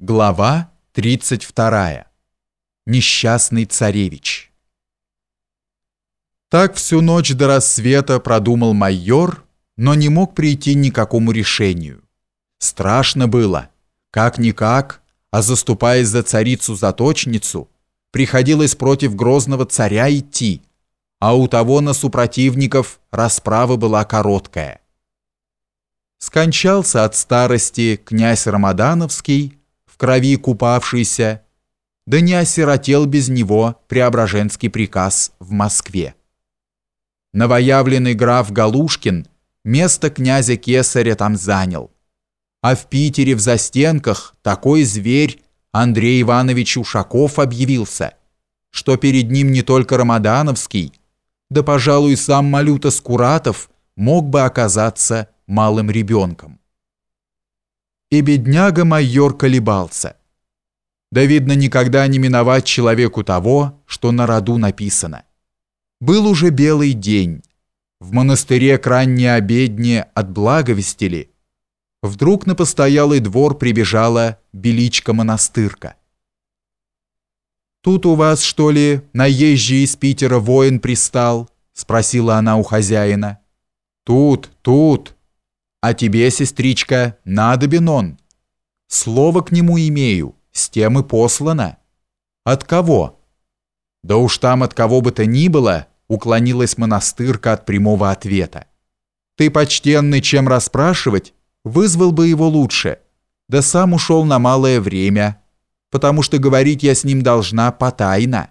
Глава 32. Несчастный царевич. Так всю ночь до рассвета продумал майор, но не мог прийти ни к какому решению. Страшно было. Как-никак, а заступаясь за царицу-заточницу, приходилось против грозного царя идти, а у того на супротивников расправа была короткая. Скончался от старости князь Рамадановский, крови купавшийся, да не осиротел без него Преображенский приказ в Москве. Новоявленный граф Галушкин место князя Кесаря там занял, а в Питере в застенках такой зверь Андрей Иванович Ушаков объявился, что перед ним не только Рамадановский, да, пожалуй, сам Малюта Скуратов мог бы оказаться малым ребенком. И бедняга-майор колебался. Да, видно, никогда не миновать человеку того, что на роду написано. Был уже белый день. В монастыре к ранней обедне от благовестили. Вдруг на постоялый двор прибежала беличка-монастырка. «Тут у вас, что ли, наезжий из Питера воин пристал?» — спросила она у хозяина. «Тут, тут», а тебе, сестричка, надобен он. Слово к нему имею, с тем и послано. От кого? Да уж там от кого бы то ни было, уклонилась монастырка от прямого ответа. Ты, почтенный, чем расспрашивать, вызвал бы его лучше, да сам ушел на малое время, потому что говорить я с ним должна потайно.